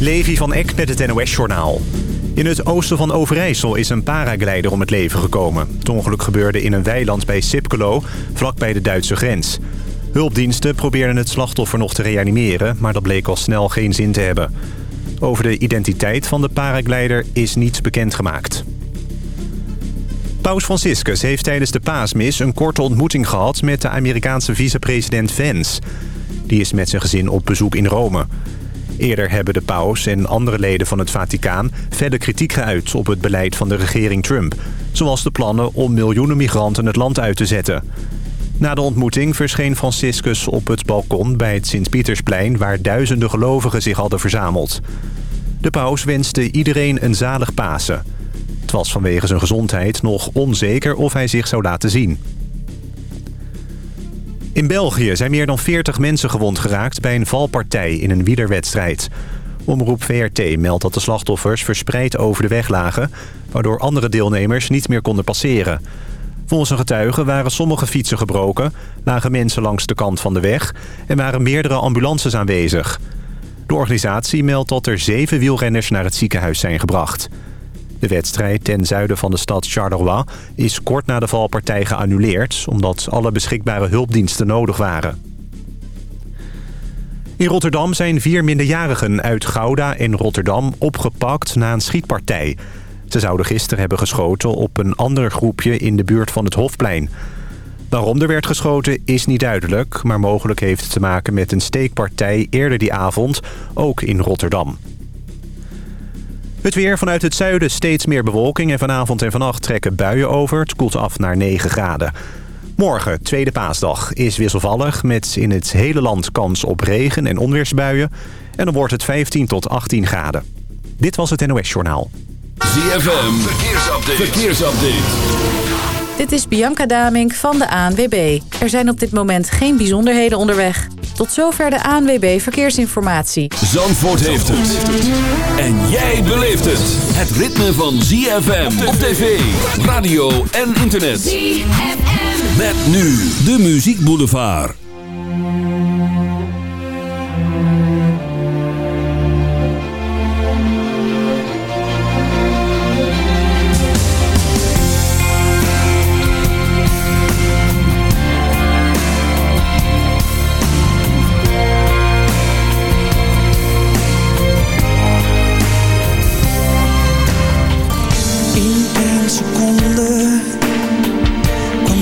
Levi van Eck met het NOS-journaal. In het oosten van Overijssel is een paraglider om het leven gekomen. Het ongeluk gebeurde in een weiland bij Sipkelo, vlakbij de Duitse grens. Hulpdiensten probeerden het slachtoffer nog te reanimeren... maar dat bleek al snel geen zin te hebben. Over de identiteit van de paraglider is niets bekendgemaakt. Paus Franciscus heeft tijdens de paasmis een korte ontmoeting gehad... met de Amerikaanse vicepresident Vance. Die is met zijn gezin op bezoek in Rome... Eerder hebben de paus en andere leden van het Vaticaan verder kritiek geuit op het beleid van de regering Trump. Zoals de plannen om miljoenen migranten het land uit te zetten. Na de ontmoeting verscheen Franciscus op het balkon bij het Sint-Pietersplein... waar duizenden gelovigen zich hadden verzameld. De paus wenste iedereen een zalig Pasen. Het was vanwege zijn gezondheid nog onzeker of hij zich zou laten zien. In België zijn meer dan 40 mensen gewond geraakt bij een valpartij in een wielerwedstrijd. Omroep VRT meldt dat de slachtoffers verspreid over de weg lagen... waardoor andere deelnemers niet meer konden passeren. Volgens een getuige waren sommige fietsen gebroken... lagen mensen langs de kant van de weg... en waren meerdere ambulances aanwezig. De organisatie meldt dat er zeven wielrenners naar het ziekenhuis zijn gebracht. De wedstrijd ten zuiden van de stad Charleroi is kort na de valpartij geannuleerd... omdat alle beschikbare hulpdiensten nodig waren. In Rotterdam zijn vier minderjarigen uit Gouda en Rotterdam opgepakt na een schietpartij. Ze zouden gisteren hebben geschoten op een ander groepje in de buurt van het Hofplein. Waarom er werd geschoten is niet duidelijk... maar mogelijk heeft het te maken met een steekpartij eerder die avond, ook in Rotterdam. Het weer vanuit het zuiden steeds meer bewolking... en vanavond en vannacht trekken buien over. Het koelt af naar 9 graden. Morgen, tweede paasdag, is wisselvallig... met in het hele land kans op regen- en onweersbuien. En dan wordt het 15 tot 18 graden. Dit was het NOS Journaal. ZFM, verkeersupdate. verkeersupdate. Dit is Bianca Damink van de ANWB. Er zijn op dit moment geen bijzonderheden onderweg. Tot zover de ANWB Verkeersinformatie. Zandvoort heeft het. En jij beleeft het. Het ritme van ZFM op tv, radio en internet. ZFM. Met nu de Muziek Boulevard.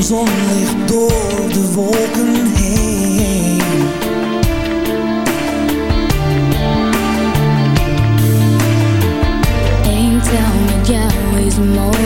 zon ligt door de wolken heen. Ain't tell me jou is mooi.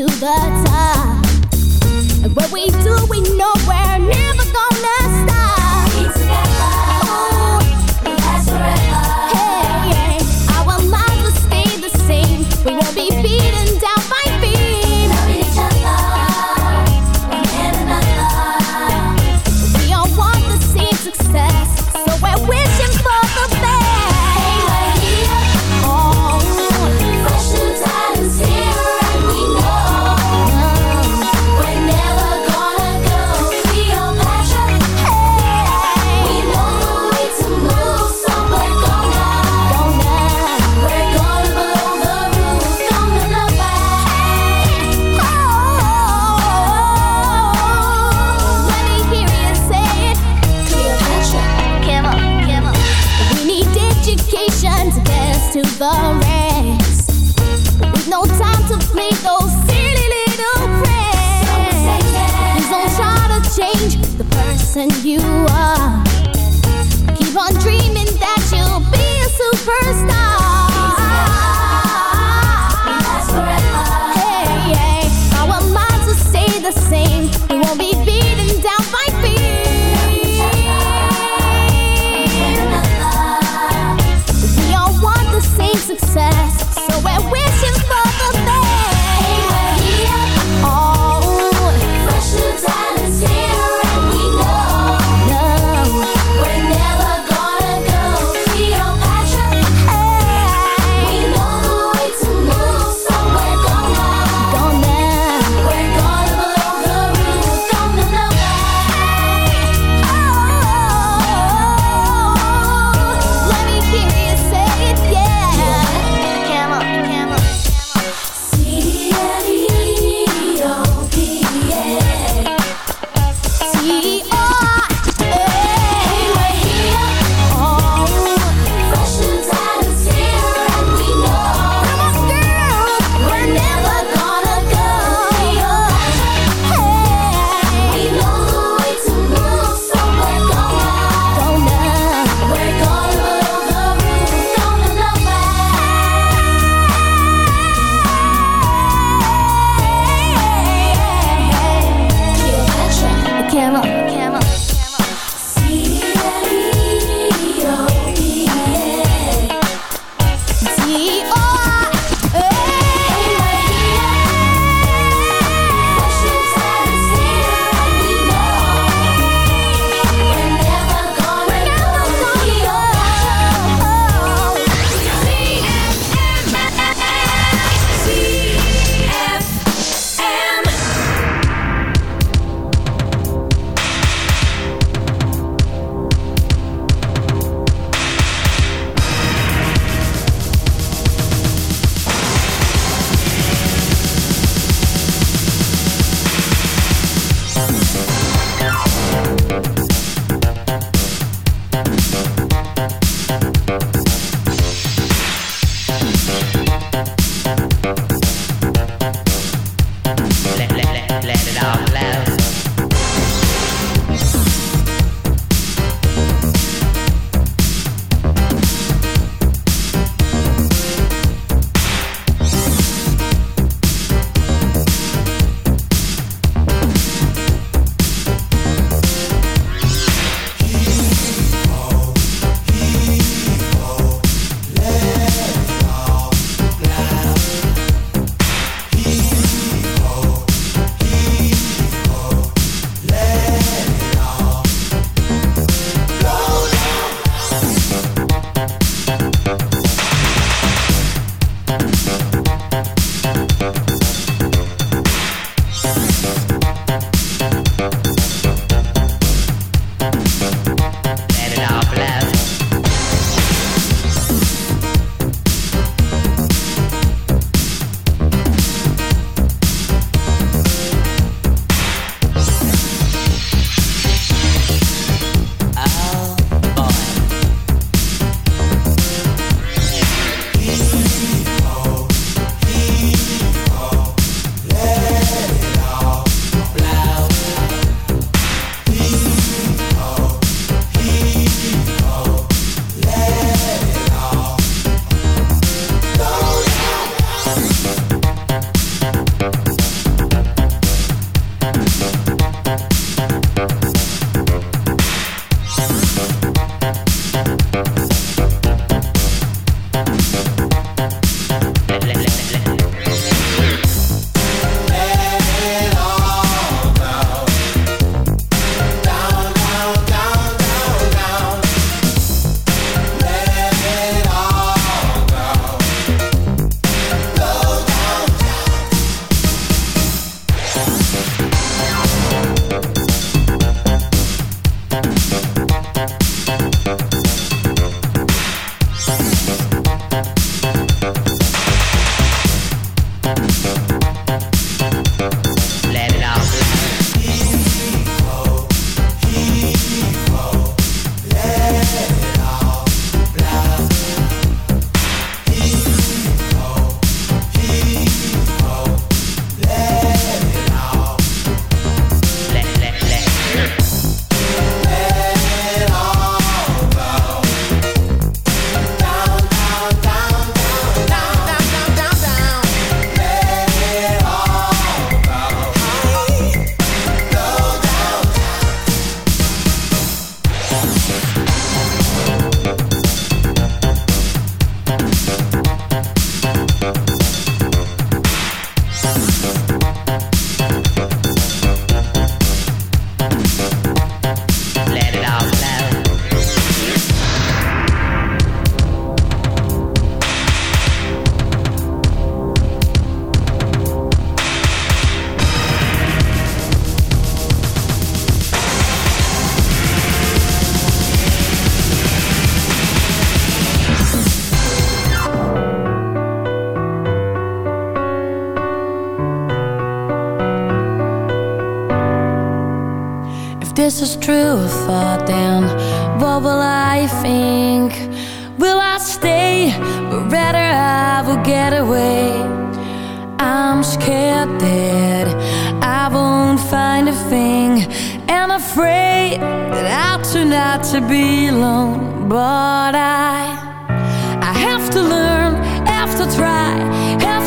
to the top. And what we do, we know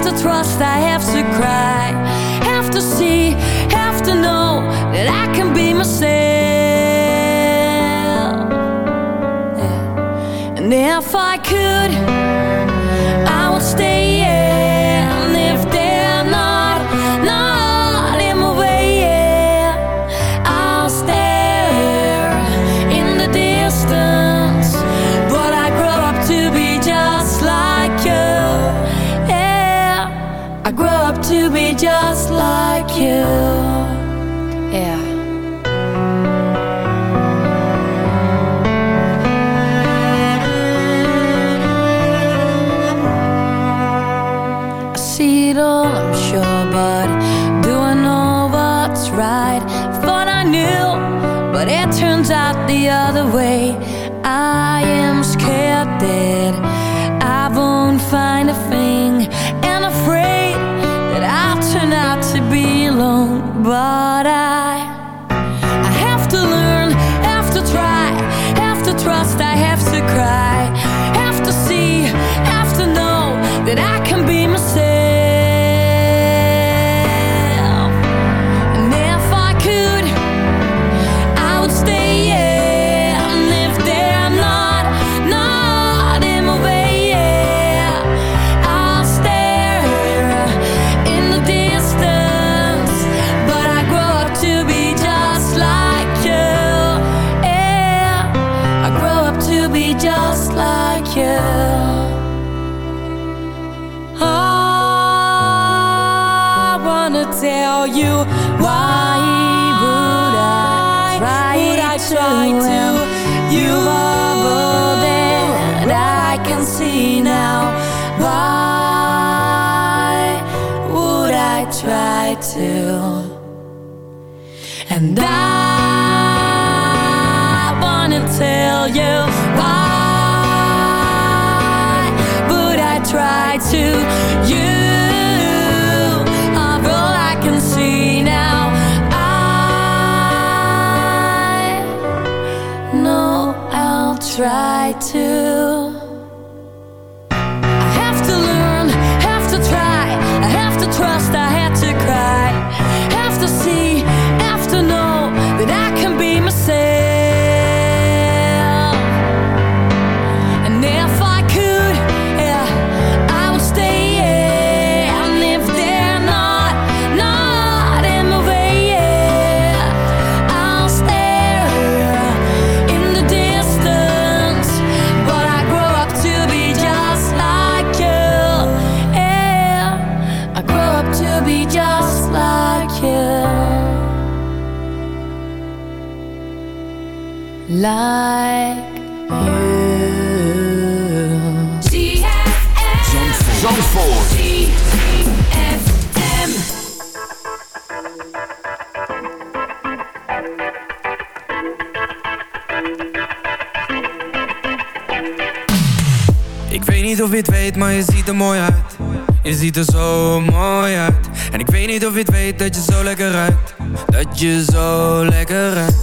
to trust, I have to cry Have to see, have to know That I can be myself yeah. And if I could like weet niet of je het weet, maar je ziet er mooi uit. Je ziet er zo mooi uit. En ik weet niet of je het weet dat je zo lekker ruikt. Dat je zo lekker ruikt.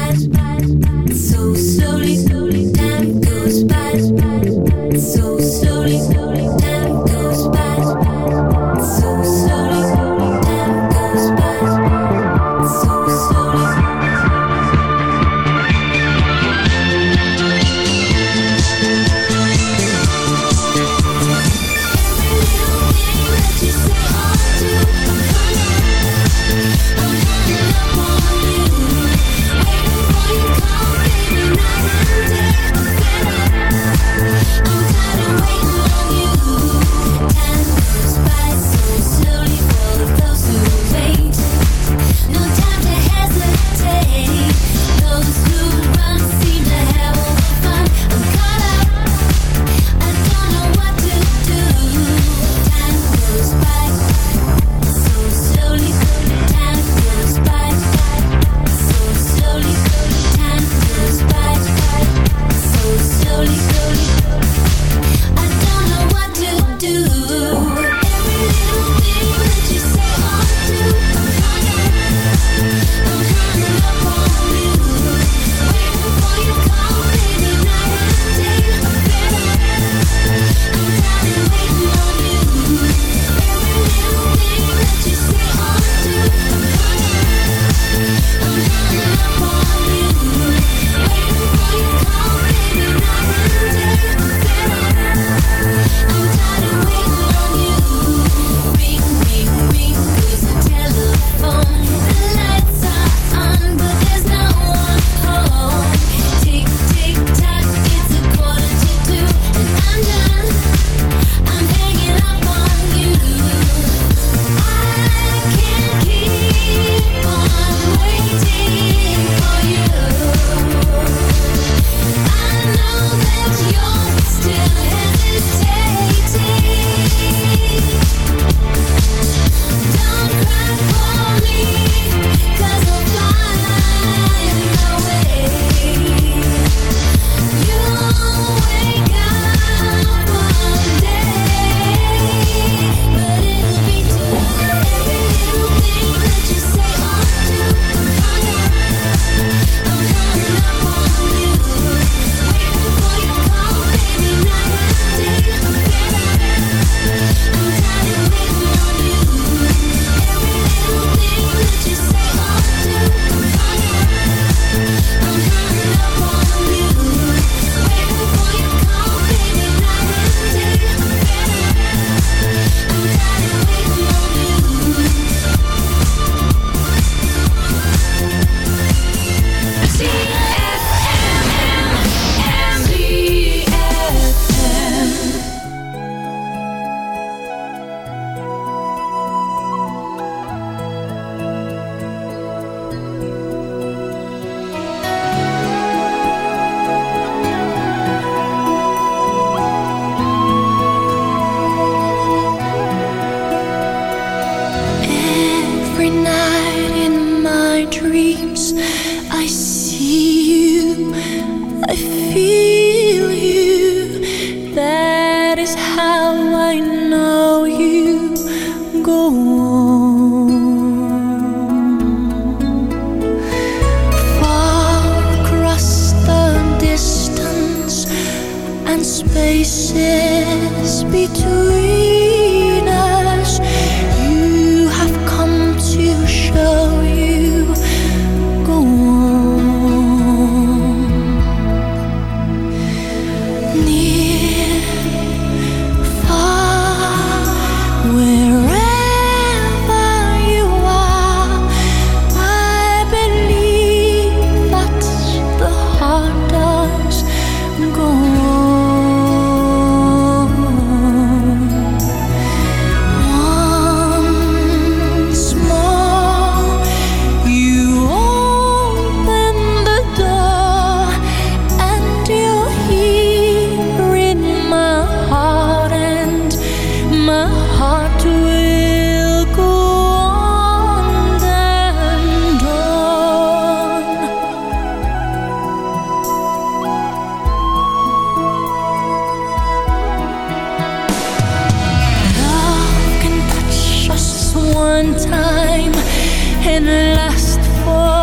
one time and last for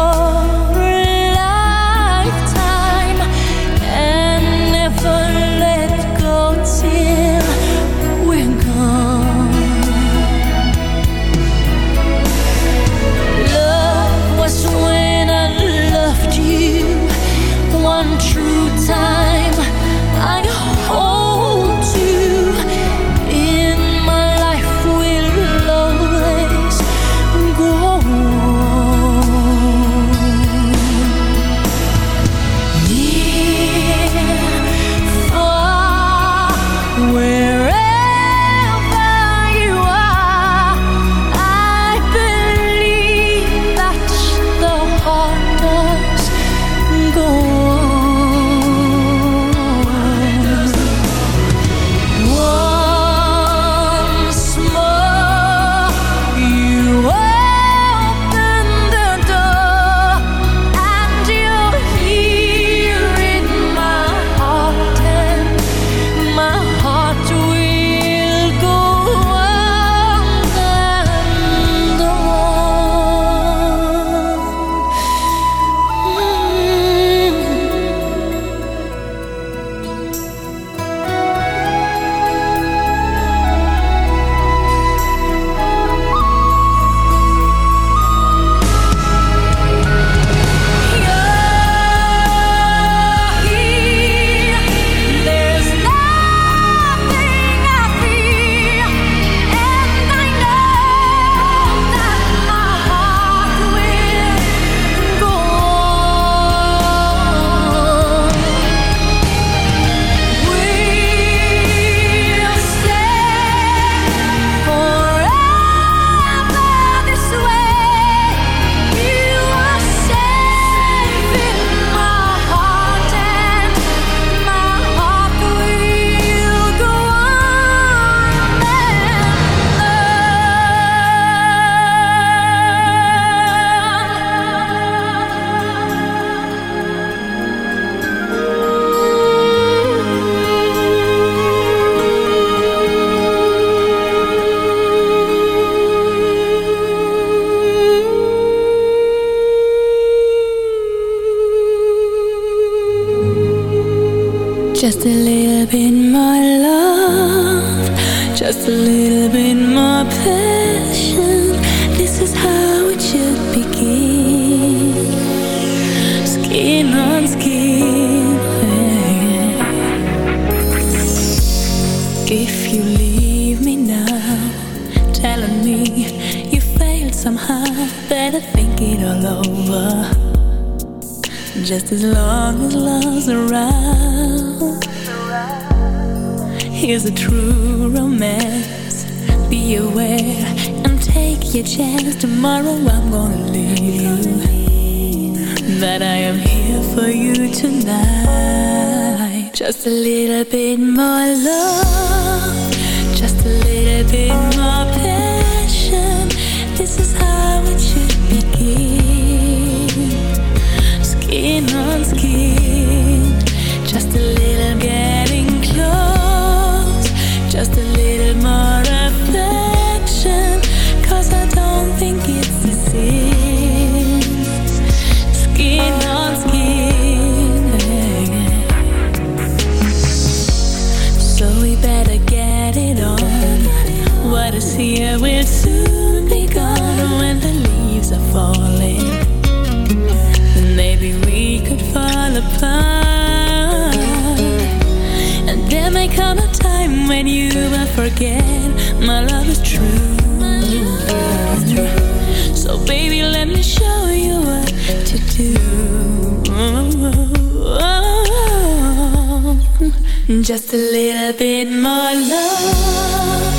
Just a little bit more love,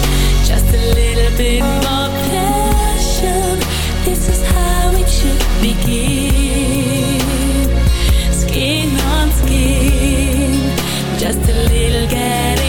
just a little bit more passion. This is how it should begin. Skin on skin, just a little getting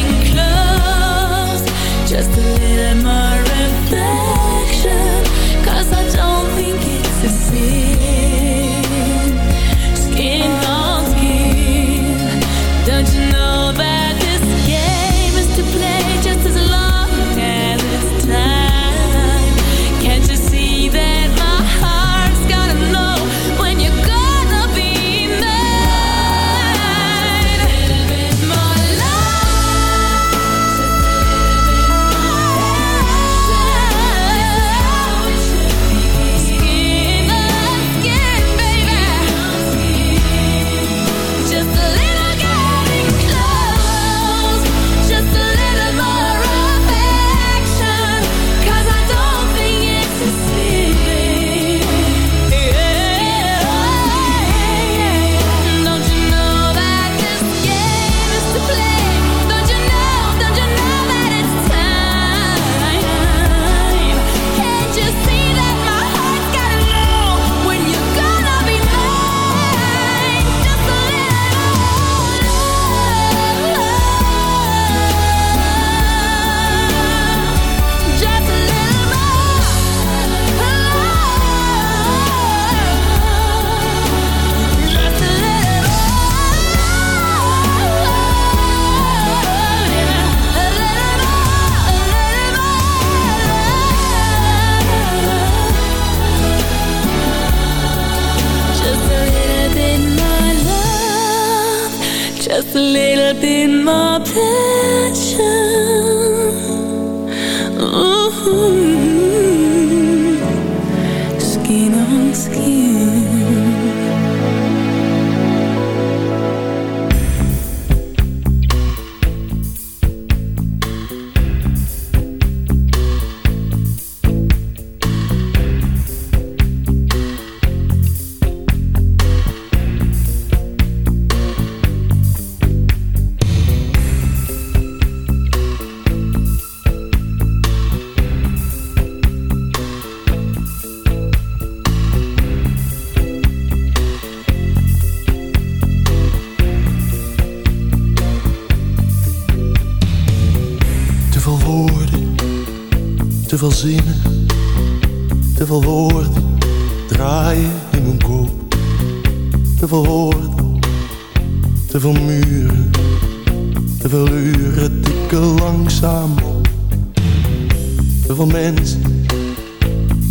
Te veel mensen,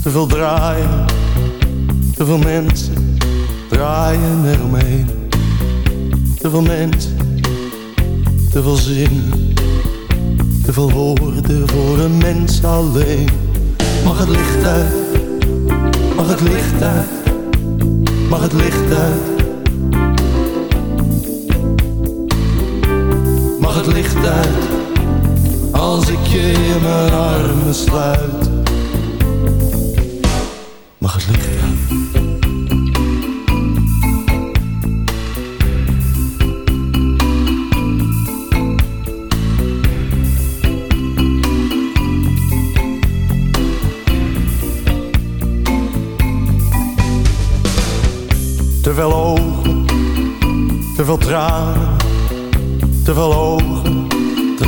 te veel draaien, te veel mensen draaien eromheen. Te veel mensen, te veel zinnen. Te veel woorden voor een mens alleen. Mag het licht uit? Mag het licht uit? Mag het licht uit? Mag het licht uit? Als ik je in mijn armen sluit. Mag het licht uit? Te veel ogen, te veel tranen, te veel ogen,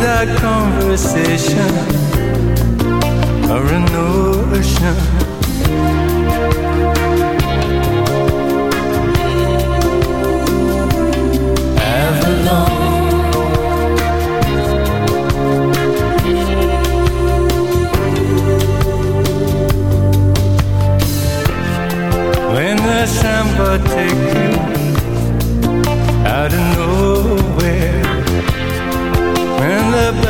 that conversation or a notion. Avalon. When the take you